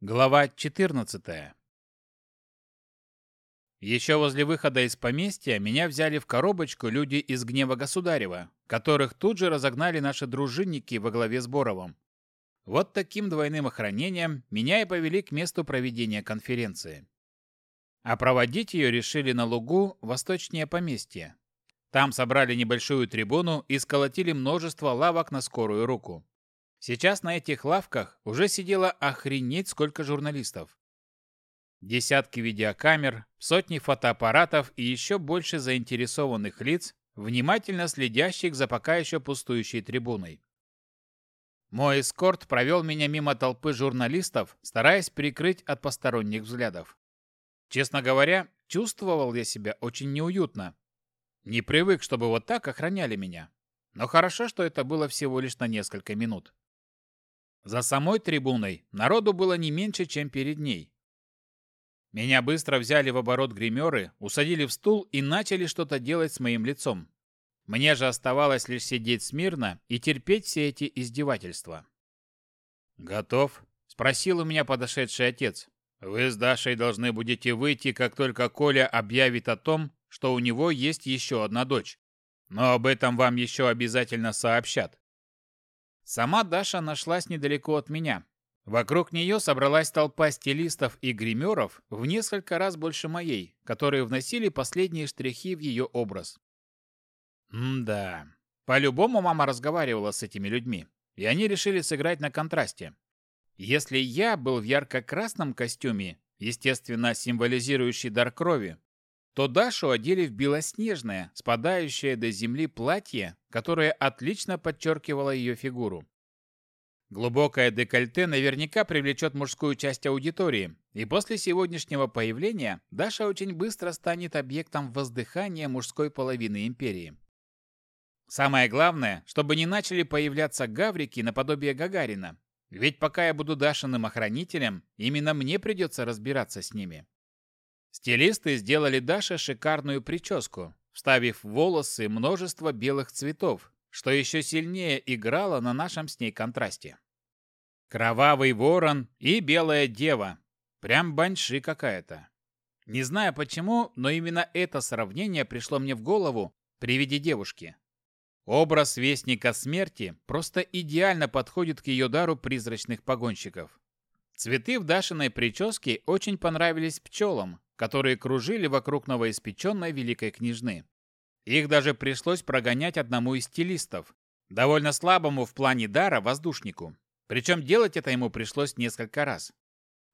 Глава 14. Еще возле выхода из поместья меня взяли в коробочку люди из гнева государева, которых тут же разогнали наши дружинники во главе с Боровым. Вот таким двойным охранением меня и повели к месту проведения конференции. А проводить ее решили на лугу восточнее поместья. Там собрали небольшую трибуну и сколотили множество лавок на скорую руку. Сейчас на этих лавках уже сидело охренеть сколько журналистов. Десятки видеокамер, сотни фотоаппаратов и еще больше заинтересованных лиц, внимательно следящих за пока еще пустующей трибуной. Мой эскорт провел меня мимо толпы журналистов, стараясь прикрыть от посторонних взглядов. Честно говоря, чувствовал я себя очень неуютно. Не привык, чтобы вот так охраняли меня. Но хорошо, что это было всего лишь на несколько минут. За самой трибуной народу было не меньше, чем перед ней. Меня быстро взяли в оборот гримеры, усадили в стул и начали что-то делать с моим лицом. Мне же оставалось лишь сидеть смирно и терпеть все эти издевательства. «Готов?» – спросил у меня подошедший отец. «Вы с Дашей должны будете выйти, как только Коля объявит о том, что у него есть еще одна дочь. Но об этом вам еще обязательно сообщат». Сама Даша нашлась недалеко от меня. Вокруг нее собралась толпа стилистов и гримеров в несколько раз больше моей, которые вносили последние штрихи в ее образ. М-да. По-любому мама разговаривала с этими людьми, и они решили сыграть на контрасте. Если я был в ярко-красном костюме, естественно, символизирующий дар крови, то Дашу одели в белоснежное, спадающее до земли платье, которое отлично подчеркивало ее фигуру. Глубокое декольте наверняка привлечет мужскую часть аудитории, и после сегодняшнего появления Даша очень быстро станет объектом воздыхания мужской половины империи. Самое главное, чтобы не начали появляться гаврики наподобие Гагарина. Ведь пока я буду Дашиным охранителем, именно мне придется разбираться с ними. Стилисты сделали Даше шикарную прическу, вставив в волосы множество белых цветов, что еще сильнее играло на нашем с ней контрасте. Кровавый ворон и белая дева. Прям банши какая-то. Не знаю почему, но именно это сравнение пришло мне в голову при виде девушки. Образ Вестника Смерти просто идеально подходит к ее дару призрачных погонщиков. Цветы в Дашиной прическе очень понравились пчелам, которые кружили вокруг новоиспеченной великой княжны. Их даже пришлось прогонять одному из стилистов, довольно слабому в плане дара воздушнику. Причем делать это ему пришлось несколько раз.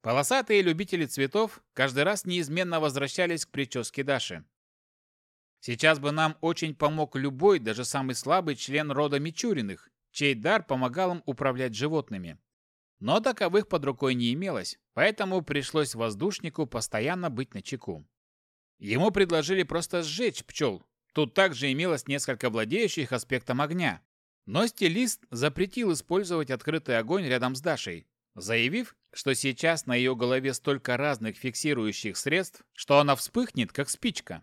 Полосатые любители цветов каждый раз неизменно возвращались к прическе Даши. Сейчас бы нам очень помог любой, даже самый слабый член рода Мичуриных, чей дар помогал им управлять животными. Но таковых под рукой не имелось, поэтому пришлось воздушнику постоянно быть на чеку. Ему предложили просто сжечь пчел. Тут также имелось несколько владеющих аспектом огня. Но стилист запретил использовать открытый огонь рядом с Дашей, заявив, что сейчас на ее голове столько разных фиксирующих средств, что она вспыхнет, как спичка.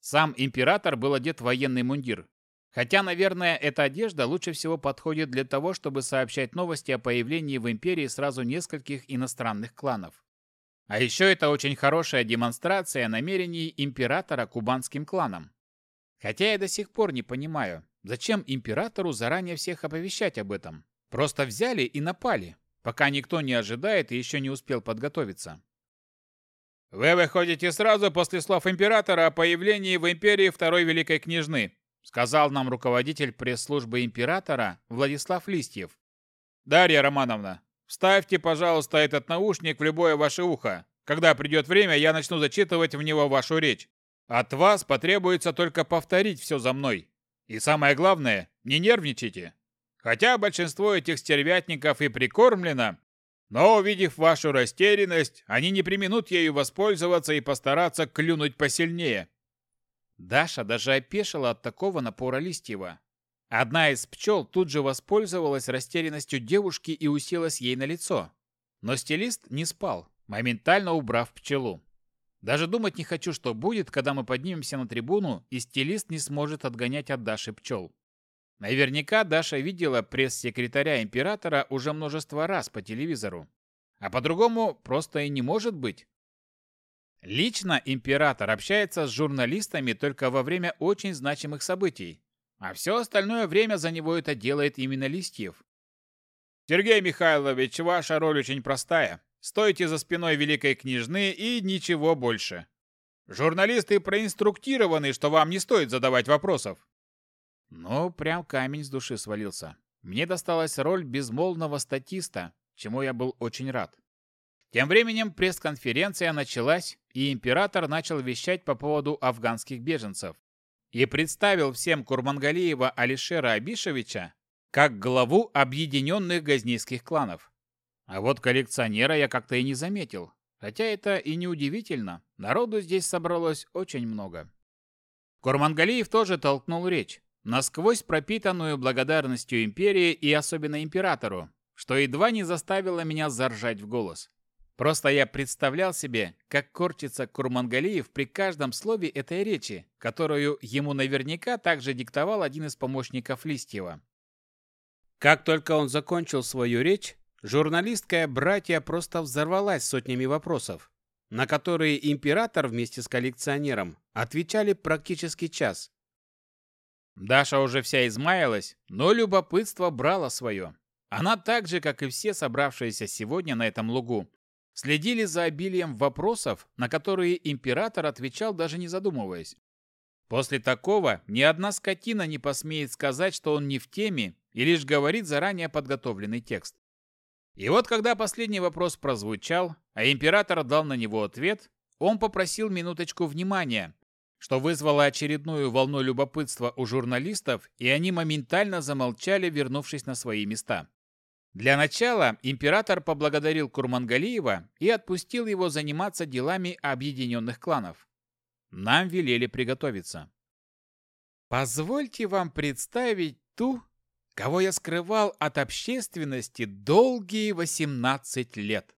Сам император был одет в военный мундир. Хотя, наверное, эта одежда лучше всего подходит для того, чтобы сообщать новости о появлении в империи сразу нескольких иностранных кланов. А еще это очень хорошая демонстрация намерений императора кубанским кланам. Хотя я до сих пор не понимаю, зачем императору заранее всех оповещать об этом. Просто взяли и напали, пока никто не ожидает и еще не успел подготовиться. «Вы выходите сразу после слов императора о появлении в империи второй великой княжны», сказал нам руководитель пресс-службы императора Владислав Листьев. «Дарья Романовна, вставьте, пожалуйста, этот наушник в любое ваше ухо. Когда придет время, я начну зачитывать в него вашу речь. От вас потребуется только повторить все за мной. И самое главное, не нервничайте. Хотя большинство этих стервятников и прикормлено, но, увидев вашу растерянность, они не применут ею воспользоваться и постараться клюнуть посильнее. Даша даже опешила от такого напора Листьева. Одна из пчел тут же воспользовалась растерянностью девушки и уселась ей на лицо. Но стилист не спал, моментально убрав пчелу. Даже думать не хочу, что будет, когда мы поднимемся на трибуну, и стилист не сможет отгонять от Даши пчел. Наверняка Даша видела пресс-секретаря императора уже множество раз по телевизору. А по-другому просто и не может быть. Лично император общается с журналистами только во время очень значимых событий, а все остальное время за него это делает именно Листьев. Сергей Михайлович, ваша роль очень простая. Стойте за спиной великой княжны и ничего больше. Журналисты проинструктированы, что вам не стоит задавать вопросов. Ну, прям камень с души свалился. Мне досталась роль безмолвного статиста, чему я был очень рад. Тем временем пресс-конференция началась, и император начал вещать по поводу афганских беженцев и представил всем Курмангалиева Алишера Абишевича как главу объединенных газнийских кланов. А вот коллекционера я как-то и не заметил, хотя это и не удивительно, народу здесь собралось очень много. Курмангалиев тоже толкнул речь, насквозь пропитанную благодарностью империи и особенно императору, что едва не заставило меня заржать в голос. Просто я представлял себе, как корчится Курмангалиев при каждом слове этой речи, которую ему наверняка также диктовал один из помощников Листьева. Как только он закончил свою речь, журналистская братья просто взорвалась сотнями вопросов, на которые император вместе с коллекционером отвечали практически час. Даша уже вся измаялась, но любопытство брало свое. Она так же, как и все собравшиеся сегодня на этом лугу, следили за обилием вопросов, на которые император отвечал даже не задумываясь. После такого ни одна скотина не посмеет сказать, что он не в теме и лишь говорит заранее подготовленный текст. И вот когда последний вопрос прозвучал, а император дал на него ответ, он попросил минуточку внимания, что вызвало очередную волну любопытства у журналистов, и они моментально замолчали, вернувшись на свои места. Для начала император поблагодарил Курмангалиева и отпустил его заниматься делами объединенных кланов. Нам велели приготовиться. Позвольте вам представить ту, кого я скрывал от общественности долгие 18 лет.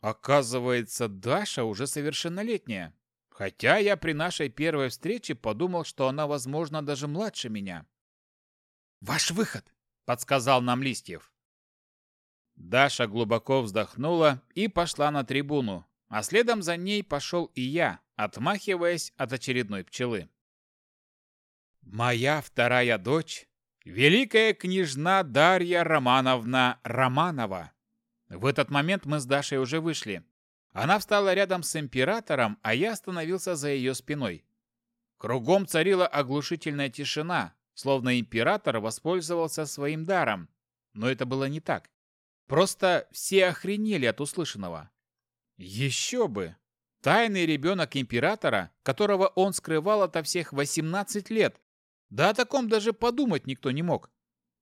Оказывается, Даша уже совершеннолетняя. Хотя я при нашей первой встрече подумал, что она, возможно, даже младше меня. «Ваш выход!» – подсказал нам Листьев. Даша глубоко вздохнула и пошла на трибуну, а следом за ней пошел и я, отмахиваясь от очередной пчелы. «Моя вторая дочь — великая княжна Дарья Романовна Романова». В этот момент мы с Дашей уже вышли. Она встала рядом с императором, а я остановился за ее спиной. Кругом царила оглушительная тишина, словно император воспользовался своим даром. Но это было не так. Просто все охренели от услышанного. Еще бы! Тайный ребенок императора, которого он скрывал ото всех 18 лет. Да о таком даже подумать никто не мог.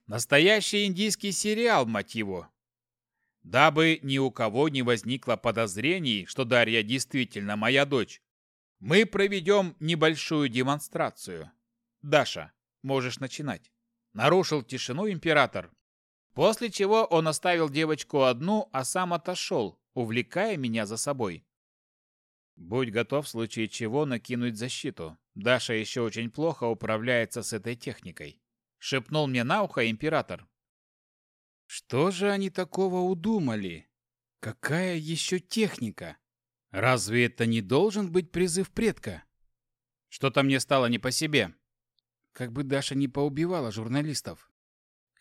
Настоящий индийский сериал, мать его. Дабы ни у кого не возникло подозрений, что Дарья действительно моя дочь, мы проведем небольшую демонстрацию. Даша, можешь начинать. Нарушил тишину император, После чего он оставил девочку одну, а сам отошел, увлекая меня за собой. Будь готов в случае чего накинуть защиту. Даша еще очень плохо управляется с этой техникой. Шепнул мне на ухо император. Что же они такого удумали? Какая еще техника? Разве это не должен быть призыв предка? Что-то мне стало не по себе. Как бы Даша не поубивала журналистов.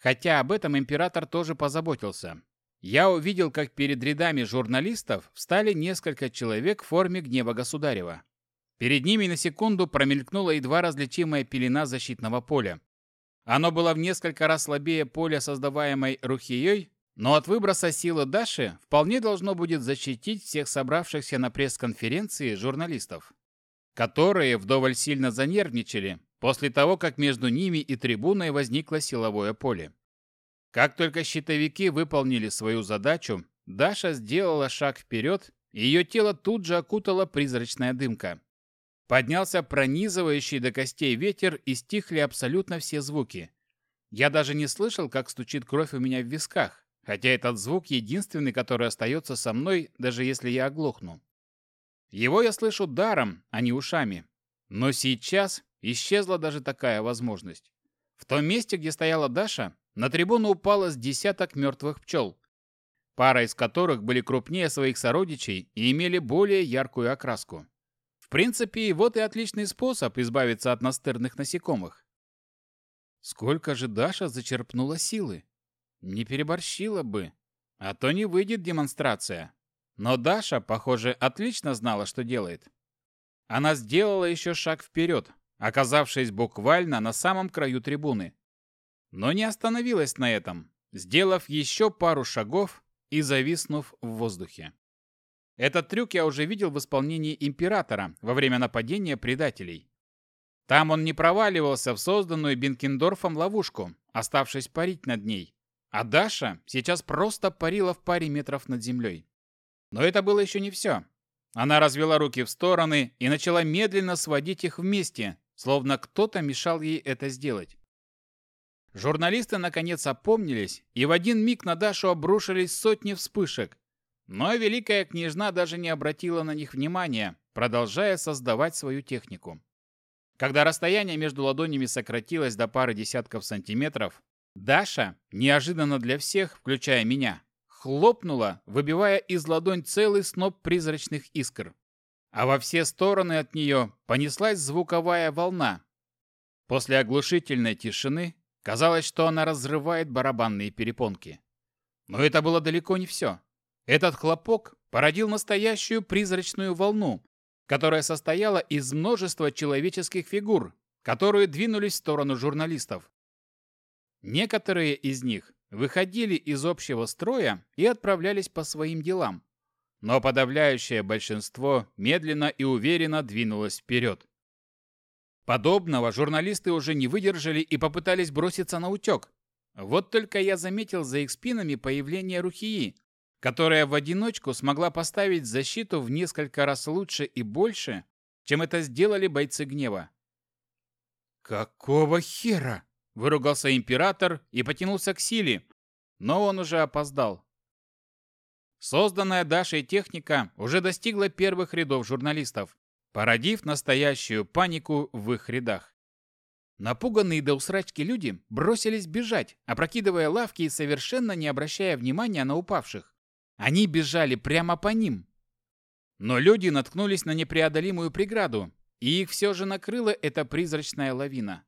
Хотя об этом император тоже позаботился. Я увидел, как перед рядами журналистов встали несколько человек в форме гнева государева. Перед ними на секунду промелькнула едва различимая пелена защитного поля. Оно было в несколько раз слабее поля, создаваемой Рухией, но от выброса силы Даши вполне должно будет защитить всех собравшихся на пресс-конференции журналистов, которые вдоволь сильно занервничали, после того, как между ними и трибуной возникло силовое поле. Как только щитовики выполнили свою задачу, Даша сделала шаг вперед, и ее тело тут же окутала призрачная дымка. Поднялся пронизывающий до костей ветер, и стихли абсолютно все звуки. Я даже не слышал, как стучит кровь у меня в висках, хотя этот звук единственный, который остается со мной, даже если я оглохну. Его я слышу даром, а не ушами. Но сейчас Исчезла даже такая возможность. В том месте, где стояла Даша, на трибуну упало с десяток мертвых пчел. пара из которых были крупнее своих сородичей и имели более яркую окраску. В принципе, вот и отличный способ избавиться от настырных насекомых. Сколько же Даша зачерпнула силы? Не переборщила бы, а то не выйдет демонстрация. Но Даша, похоже, отлично знала, что делает. Она сделала еще шаг вперед, оказавшись буквально на самом краю трибуны. Но не остановилась на этом, сделав еще пару шагов и зависнув в воздухе. Этот трюк я уже видел в исполнении Императора во время нападения предателей. Там он не проваливался в созданную Бенкендорфом ловушку, оставшись парить над ней. А Даша сейчас просто парила в паре метров над землей. Но это было еще не все. Она развела руки в стороны и начала медленно сводить их вместе, словно кто-то мешал ей это сделать. Журналисты наконец опомнились, и в один миг на Дашу обрушились сотни вспышек. Но Великая Княжна даже не обратила на них внимания, продолжая создавать свою технику. Когда расстояние между ладонями сократилось до пары десятков сантиметров, Даша, неожиданно для всех, включая меня, хлопнула, выбивая из ладонь целый сноп призрачных искр. А во все стороны от нее понеслась звуковая волна. После оглушительной тишины казалось, что она разрывает барабанные перепонки. Но это было далеко не все. Этот хлопок породил настоящую призрачную волну, которая состояла из множества человеческих фигур, которые двинулись в сторону журналистов. Некоторые из них выходили из общего строя и отправлялись по своим делам. Но подавляющее большинство медленно и уверенно двинулось вперед. Подобного журналисты уже не выдержали и попытались броситься на утек. Вот только я заметил за их спинами появление Рухии, которая в одиночку смогла поставить защиту в несколько раз лучше и больше, чем это сделали бойцы гнева. «Какого хера?» Выругался император и потянулся к силе, но он уже опоздал. Созданная Дашей техника уже достигла первых рядов журналистов, породив настоящую панику в их рядах. Напуганные до усрачки люди бросились бежать, опрокидывая лавки и совершенно не обращая внимания на упавших. Они бежали прямо по ним. Но люди наткнулись на непреодолимую преграду, и их все же накрыла эта призрачная лавина.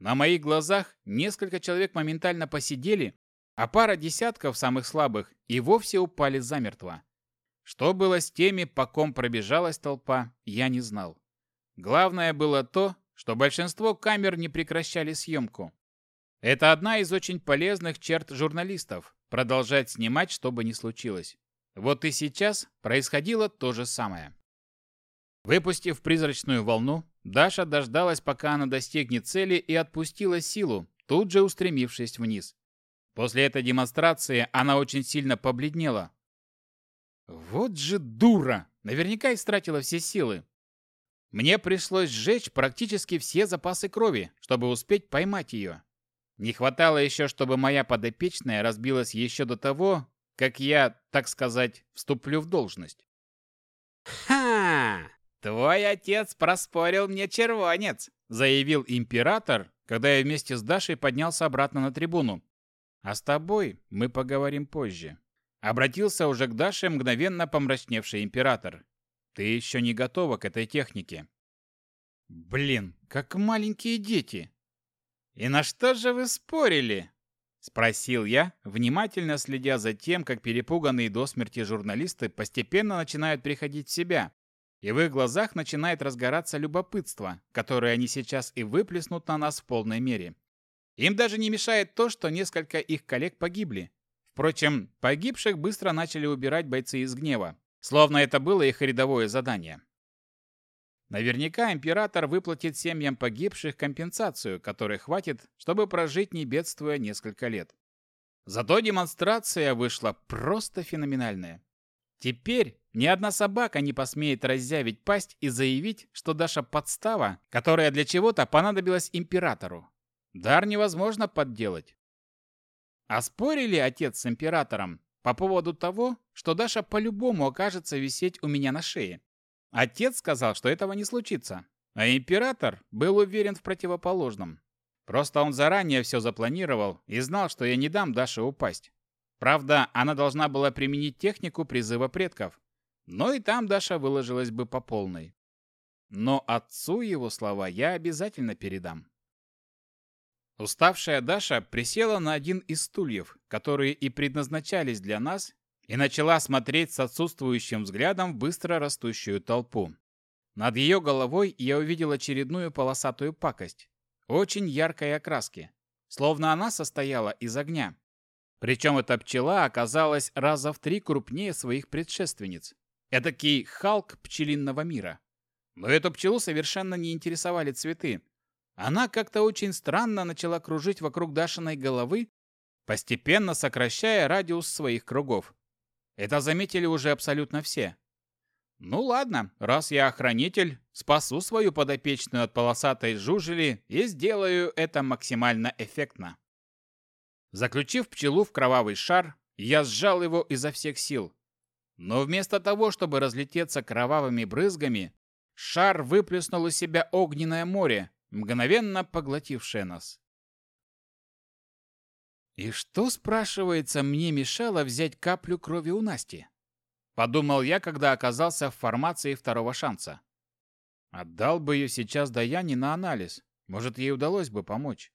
На моих глазах несколько человек моментально посидели, а пара десятков самых слабых и вовсе упали замертво. Что было с теми, по ком пробежалась толпа, я не знал. Главное было то, что большинство камер не прекращали съемку. Это одна из очень полезных черт журналистов – продолжать снимать, что бы ни случилось. Вот и сейчас происходило то же самое. Выпустив призрачную волну, Даша дождалась, пока она достигнет цели и отпустила силу, тут же устремившись вниз. После этой демонстрации она очень сильно побледнела. Вот же дура! Наверняка истратила все силы. Мне пришлось сжечь практически все запасы крови, чтобы успеть поймать ее. Не хватало еще, чтобы моя подопечная разбилась еще до того, как я, так сказать, вступлю в должность. «Ха! «Твой отец проспорил мне червонец», — заявил император, когда я вместе с Дашей поднялся обратно на трибуну. «А с тобой мы поговорим позже». Обратился уже к Даше мгновенно помрачневший император. «Ты еще не готова к этой технике». «Блин, как маленькие дети!» «И на что же вы спорили?» Спросил я, внимательно следя за тем, как перепуганные до смерти журналисты постепенно начинают приходить в себя, и в их глазах начинает разгораться любопытство, которое они сейчас и выплеснут на нас в полной мере. Им даже не мешает то, что несколько их коллег погибли. Впрочем, погибших быстро начали убирать бойцы из гнева, словно это было их рядовое задание. Наверняка император выплатит семьям погибших компенсацию, которой хватит, чтобы прожить не бедствуя несколько лет. Зато демонстрация вышла просто феноменальная. Теперь ни одна собака не посмеет раззявить пасть и заявить, что Даша подстава, которая для чего-то понадобилась императору. Дар невозможно подделать. А спорили отец с императором по поводу того, что Даша по-любому окажется висеть у меня на шее. Отец сказал, что этого не случится, а император был уверен в противоположном. Просто он заранее все запланировал и знал, что я не дам Даше упасть. Правда, она должна была применить технику призыва предков. Но и там Даша выложилась бы по полной. Но отцу его слова я обязательно передам. Уставшая Даша присела на один из стульев, которые и предназначались для нас, и начала смотреть с отсутствующим взглядом быстро растущую толпу. Над ее головой я увидел очередную полосатую пакость, очень яркой окраски, словно она состояла из огня. Причем эта пчела оказалась раза в три крупнее своих предшественниц. Эдакий Халк пчелиного мира. Но эту пчелу совершенно не интересовали цветы, она как-то очень странно начала кружить вокруг Дашиной головы, постепенно сокращая радиус своих кругов. Это заметили уже абсолютно все. Ну ладно, раз я охранитель, спасу свою подопечную от полосатой жужели и сделаю это максимально эффектно. Заключив пчелу в кровавый шар, я сжал его изо всех сил. Но вместо того, чтобы разлететься кровавыми брызгами, шар выплеснул из себя огненное море, мгновенно поглотившая нас. И что, спрашивается, мне мешало взять каплю крови у Насти? Подумал я, когда оказался в формации второго шанса. Отдал бы ее сейчас Даяне на анализ. Может, ей удалось бы помочь.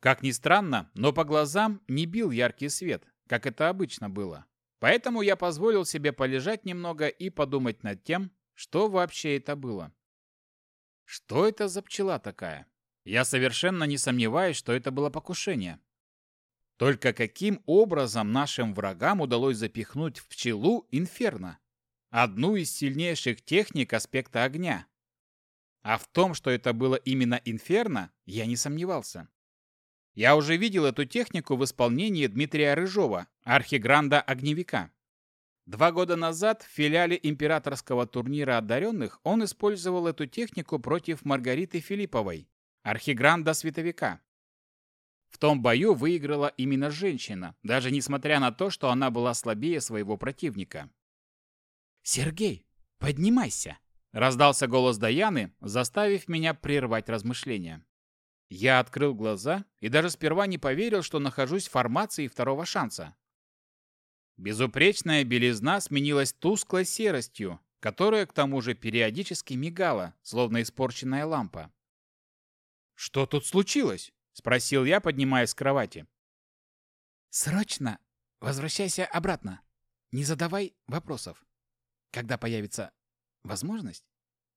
Как ни странно, но по глазам не бил яркий свет, как это обычно было. Поэтому я позволил себе полежать немного и подумать над тем, что вообще это было. Что это за пчела такая? Я совершенно не сомневаюсь, что это было покушение. Только каким образом нашим врагам удалось запихнуть в пчелу инферно? Одну из сильнейших техник аспекта огня. А в том, что это было именно инферно, я не сомневался. Я уже видел эту технику в исполнении Дмитрия Рыжова, архигранда огневика. Два года назад в филиале императорского турнира одаренных он использовал эту технику против Маргариты Филипповой, архигранда световика. В том бою выиграла именно женщина, даже несмотря на то, что она была слабее своего противника. «Сергей, поднимайся!» – раздался голос Даяны, заставив меня прервать размышления. Я открыл глаза и даже сперва не поверил, что нахожусь в формации второго шанса. Безупречная белизна сменилась тусклой серостью, которая к тому же периодически мигала, словно испорченная лампа. «Что тут случилось?» – спросил я, поднимаясь с кровати. «Срочно возвращайся обратно. Не задавай вопросов. Когда появится возможность,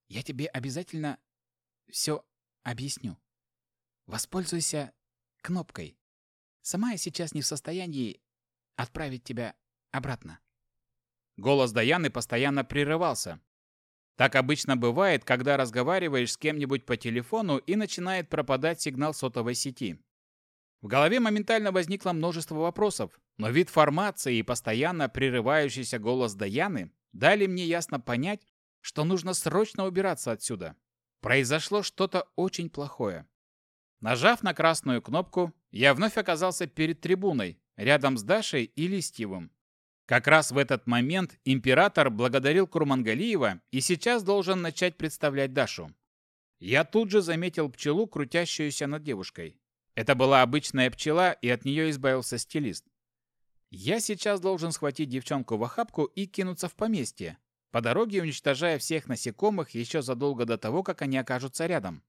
я тебе обязательно все объясню. Воспользуйся кнопкой. Сама я сейчас не в состоянии отправить тебя обратно. Голос Даяны постоянно прерывался. Так обычно бывает, когда разговариваешь с кем-нибудь по телефону и начинает пропадать сигнал сотовой сети. В голове моментально возникло множество вопросов, но вид формации и постоянно прерывающийся голос Даяны дали мне ясно понять, что нужно срочно убираться отсюда. Произошло что-то очень плохое. Нажав на красную кнопку, я вновь оказался перед трибуной, рядом с Дашей и Листьевым. Как раз в этот момент император благодарил Курмангалиева и сейчас должен начать представлять Дашу. Я тут же заметил пчелу, крутящуюся над девушкой. Это была обычная пчела, и от нее избавился стилист. Я сейчас должен схватить девчонку в охапку и кинуться в поместье, по дороге уничтожая всех насекомых еще задолго до того, как они окажутся рядом.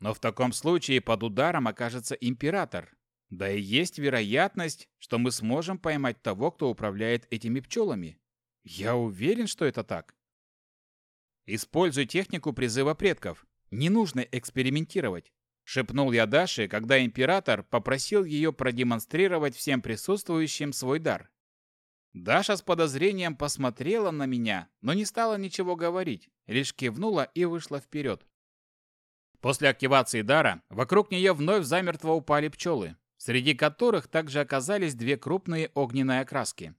Но в таком случае под ударом окажется император, да и есть вероятность, что мы сможем поймать того, кто управляет этими пчелами. Я уверен, что это так. Используй технику призыва предков. Не нужно экспериментировать. Шепнул я Даше, когда император попросил ее продемонстрировать всем присутствующим свой дар. Даша с подозрением посмотрела на меня, но не стала ничего говорить, лишь кивнула и вышла вперед. После активации дара вокруг нее вновь замертво упали пчелы среди которых также оказались две крупные огненные окраски.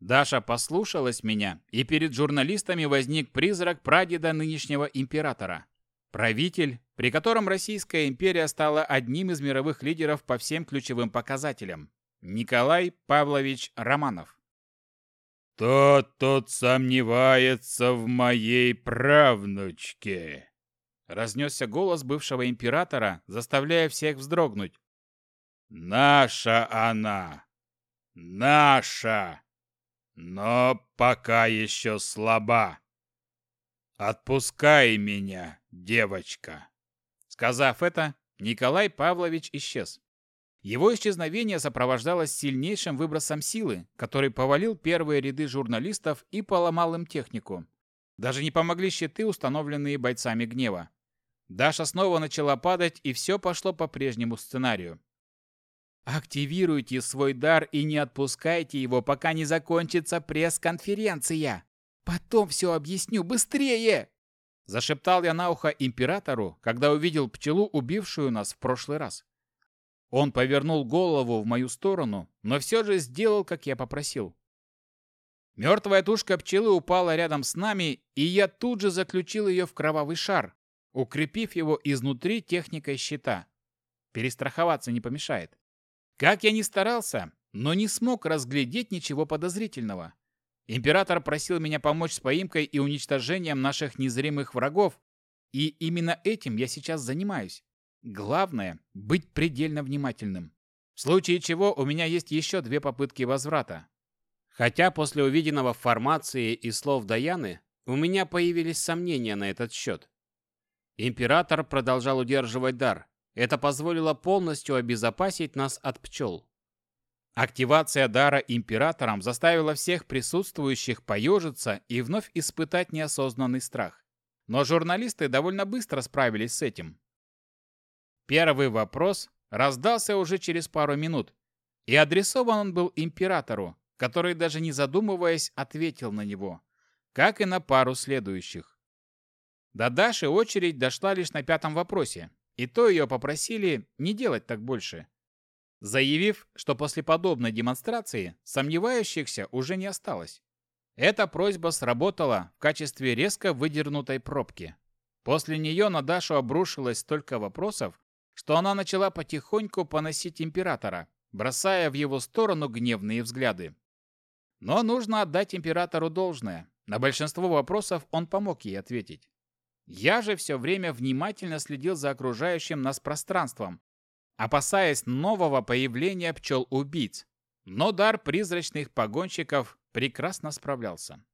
Даша послушалась меня, и перед журналистами возник призрак прадеда нынешнего императора. Правитель, при котором Российская империя стала одним из мировых лидеров по всем ключевым показателям. Николай Павлович Романов. «Тот тут сомневается в моей правнучке!» Разнесся голос бывшего императора, заставляя всех вздрогнуть. Наша она. наша, но пока еще слаба. Отпускай меня, девочка. Сказав это, Николай Павлович исчез. Его исчезновение сопровождалось сильнейшим выбросом силы, который повалил первые ряды журналистов и поломал им технику. Даже не помогли щиты, установленные бойцами гнева. Даша снова начала падать, и все пошло по прежнему сценарию. «Активируйте свой дар и не отпускайте его, пока не закончится пресс-конференция. Потом все объясню, быстрее!» Зашептал я на ухо императору, когда увидел пчелу, убившую нас в прошлый раз. Он повернул голову в мою сторону, но все же сделал, как я попросил. Мертвая тушка пчелы упала рядом с нами, и я тут же заключил ее в кровавый шар, укрепив его изнутри техникой щита. Перестраховаться не помешает. Как я ни старался, но не смог разглядеть ничего подозрительного. Император просил меня помочь с поимкой и уничтожением наших незримых врагов, и именно этим я сейчас занимаюсь. Главное – быть предельно внимательным. В случае чего у меня есть еще две попытки возврата. Хотя после увиденного в формации и слов Даяны у меня появились сомнения на этот счет. Император продолжал удерживать дар. Это позволило полностью обезопасить нас от пчел. Активация дара императором заставила всех присутствующих поежиться и вновь испытать неосознанный страх. Но журналисты довольно быстро справились с этим. Первый вопрос раздался уже через пару минут, и адресован он был императору, который даже не задумываясь ответил на него, как и на пару следующих. До Даши очередь дошла лишь на пятом вопросе, и то ее попросили не делать так больше. Заявив, что после подобной демонстрации сомневающихся уже не осталось. Эта просьба сработала в качестве резко выдернутой пробки. После нее на Дашу обрушилось столько вопросов, что она начала потихоньку поносить императора, бросая в его сторону гневные взгляды. Но нужно отдать императору должное. На большинство вопросов он помог ей ответить. Я же все время внимательно следил за окружающим нас пространством, опасаясь нового появления пчел-убийц. Но дар призрачных погонщиков прекрасно справлялся.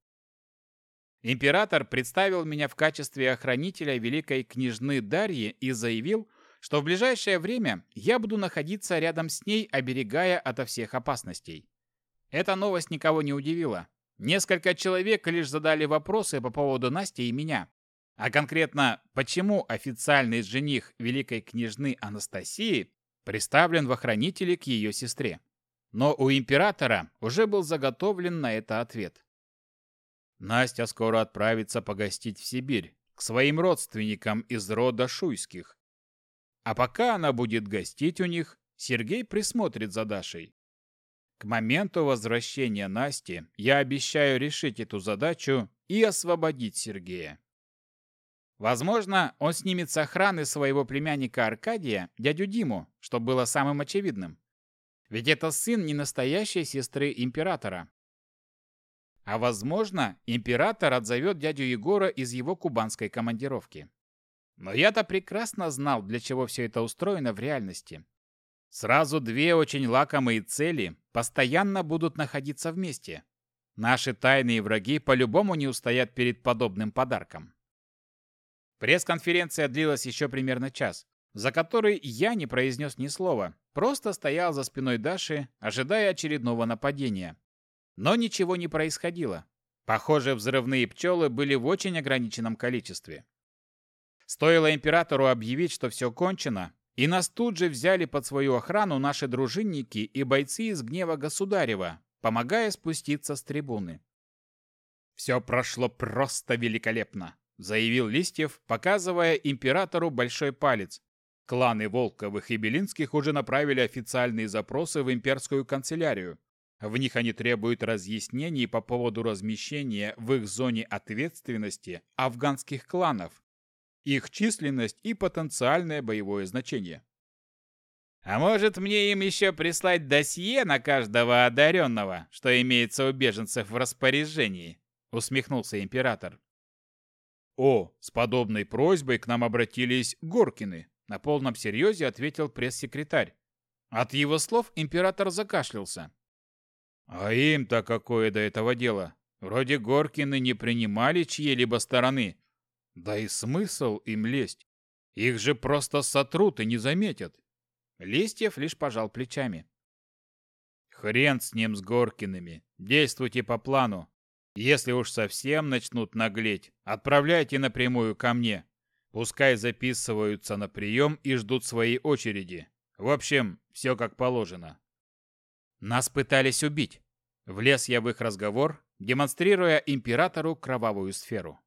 Император представил меня в качестве охранителя великой княжны Дарьи и заявил, что в ближайшее время я буду находиться рядом с ней, оберегая ото всех опасностей. Эта новость никого не удивила. Несколько человек лишь задали вопросы по поводу Насти и меня. А конкретно, почему официальный жених великой княжны Анастасии представлен в охранители к ее сестре. Но у императора уже был заготовлен на это ответ. Настя скоро отправится погостить в Сибирь, к своим родственникам из рода Шуйских. А пока она будет гостить у них, Сергей присмотрит за Дашей. К моменту возвращения Насти я обещаю решить эту задачу и освободить Сергея. Возможно, он снимет с охраны своего племянника Аркадия, дядю Диму, что было самым очевидным. Ведь это сын не настоящей сестры императора. А возможно, император отзовет дядю Егора из его кубанской командировки. Но я-то прекрасно знал, для чего все это устроено в реальности. Сразу две очень лакомые цели постоянно будут находиться вместе. Наши тайные враги по-любому не устоят перед подобным подарком. Пресс-конференция длилась еще примерно час, за который я не произнес ни слова, просто стоял за спиной Даши, ожидая очередного нападения. Но ничего не происходило. Похоже, взрывные пчелы были в очень ограниченном количестве. Стоило императору объявить, что все кончено, и нас тут же взяли под свою охрану наши дружинники и бойцы из гнева государева, помогая спуститься с трибуны. «Все прошло просто великолепно», — заявил Листьев, показывая императору большой палец. Кланы Волковых и Белинских уже направили официальные запросы в имперскую канцелярию. В них они требуют разъяснений по поводу размещения в их зоне ответственности афганских кланов, их численность и потенциальное боевое значение. «А может, мне им еще прислать досье на каждого одаренного, что имеется у беженцев в распоряжении?» усмехнулся император. «О, с подобной просьбой к нам обратились Горкины», на полном серьезе ответил пресс-секретарь. От его слов император закашлялся. А им-то какое до этого дело? Вроде Горкины не принимали чьей-либо стороны. Да и смысл им лезть? Их же просто сотрут и не заметят. Листьев лишь пожал плечами. Хрен с ним с Горкиными. Действуйте по плану. Если уж совсем начнут наглеть, отправляйте напрямую ко мне. Пускай записываются на прием и ждут своей очереди. В общем, все как положено. Нас пытались убить. Влез я в их разговор, демонстрируя императору кровавую сферу.